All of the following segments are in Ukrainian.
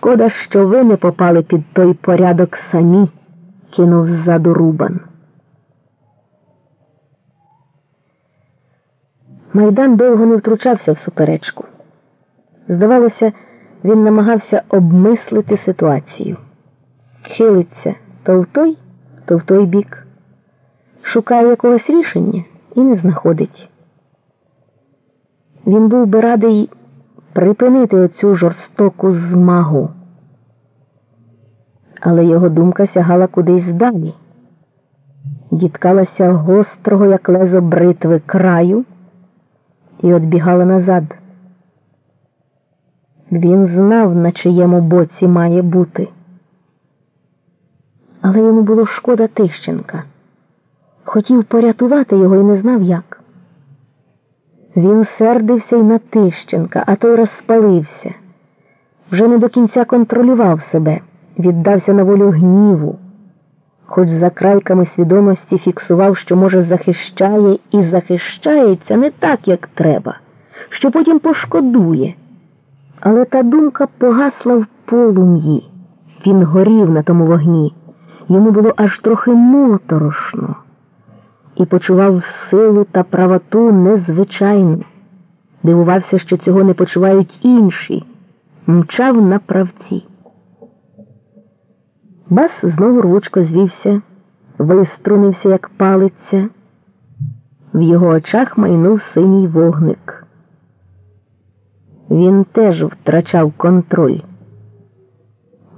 Шкода, що ви не попали під той порядок самі, кинув ззаду Рубан. Майдан довго не втручався в суперечку. Здавалося, він намагався обмислити ситуацію. Хилиться то в той, то в той бік, шукає якогось рішення і не знаходить. Він був би радий припинити оцю жорстоку змагу, але його думка сягала кудись далі, діткалася гострого, як лезо бритви краю, і отбігала назад. Він знав, на чиєму боці має бути. Але йому було шкода Тищенка. Хотів порятувати його і не знав як. Він сердився й на Тищенка, а той розпалився. Вже не до кінця контролював себе, віддався на волю гніву, хоч за крайками свідомості фіксував, що, може, захищає і захищається не так, як треба, що потім пошкодує. Але та думка погасла в полум'ї. Він горів на тому вогні. Йому було аж трохи моторошно і почував силу та правоту незвичайну. Дивувався, що цього не почувають інші, мчав на правці. Бас знову рвучко звівся, виструнився, як палиця. В його очах майнув синій вогник. Він теж втрачав контроль.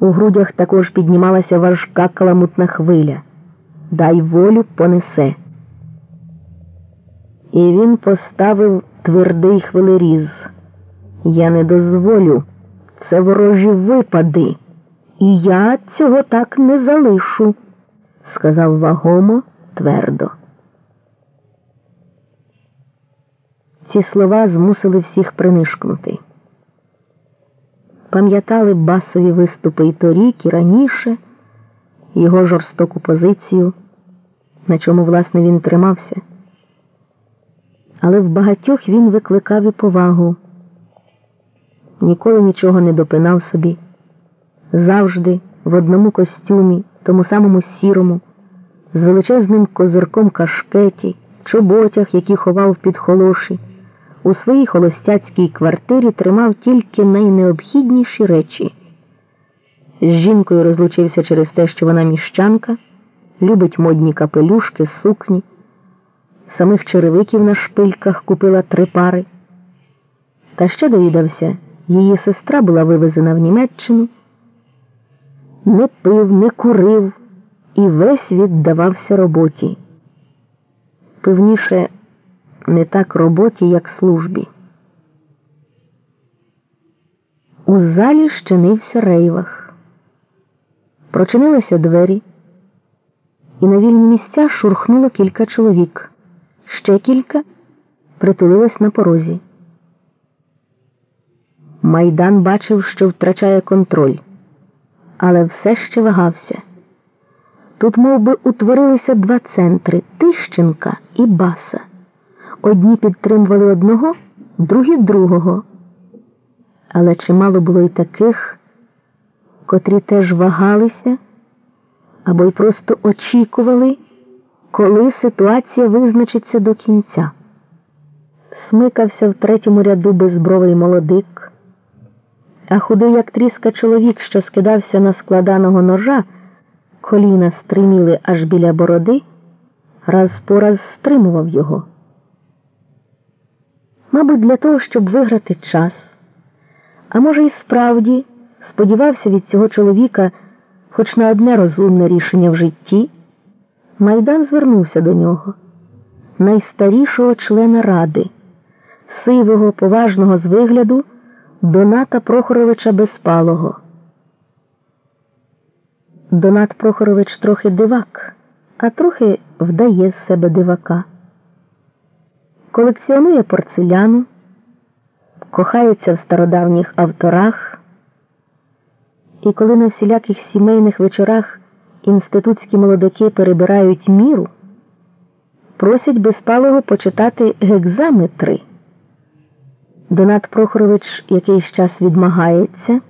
У грудях також піднімалася важка каламутна хвиля. Дай волю понесе. І він поставив твердий хвилеріз. Я не дозволю. Це ворожі випади. І я цього так не залишу, сказав вагомо твердо. Ці слова змусили всіх принишкнути. Пам'ятали басові виступи і торік, і раніше, його жорстоку позицію, на чому, власне, він тримався. Але в багатьох він викликав і повагу, ніколи нічого не допинав собі, завжди в одному костюмі, тому самому сірому, з величезним козирком кашкеті, чоботях, які ховав під холоші у своїй холостяцькій квартирі тримав тільки найнеобхідніші речі. З жінкою розлучився через те, що вона міщанка, любить модні капелюшки, сукні, самих черевиків на шпильках купила три пари. Та ще довідався, її сестра була вивезена в Німеччину, не пив, не курив і весь віддавався роботі. Певніше, не так роботі, як службі. У залі щинився рейвах. Прочинилися двері, і на вільні місця шурхнуло кілька чоловік. Ще кілька притулилось на порозі. Майдан бачив, що втрачає контроль, але все ще вагався. Тут мов би, утворилися два центри Тищенка і Баса. Одні підтримували одного, другі другого. Але чимало було й таких, котрі теж вагалися або й просто очікували, коли ситуація визначиться до кінця. Смикався в третьому ряду безбровий молодик, а худий, як тріска чоловік, що скидався на складаного ножа, коліна стриміли аж біля бороди, раз по раз стримував його. Мабуть, для того, щоб виграти час, а може, і справді сподівався від цього чоловіка хоч на одне розумне рішення в житті, Майдан звернувся до нього, найстарішого члена ради, сивого, поважного з вигляду Доната Прохоровича Безпалого. Донат Прохорович трохи дивак, а трохи вдає з себе дивака колекціонує порцеляну, кохається в стародавніх авторах, і коли на всіляких сімейних вечорах інститутські молодики перебирають міру, просять безпалого почитати гекзаметри. Донат Прохорович якийсь час відмагається.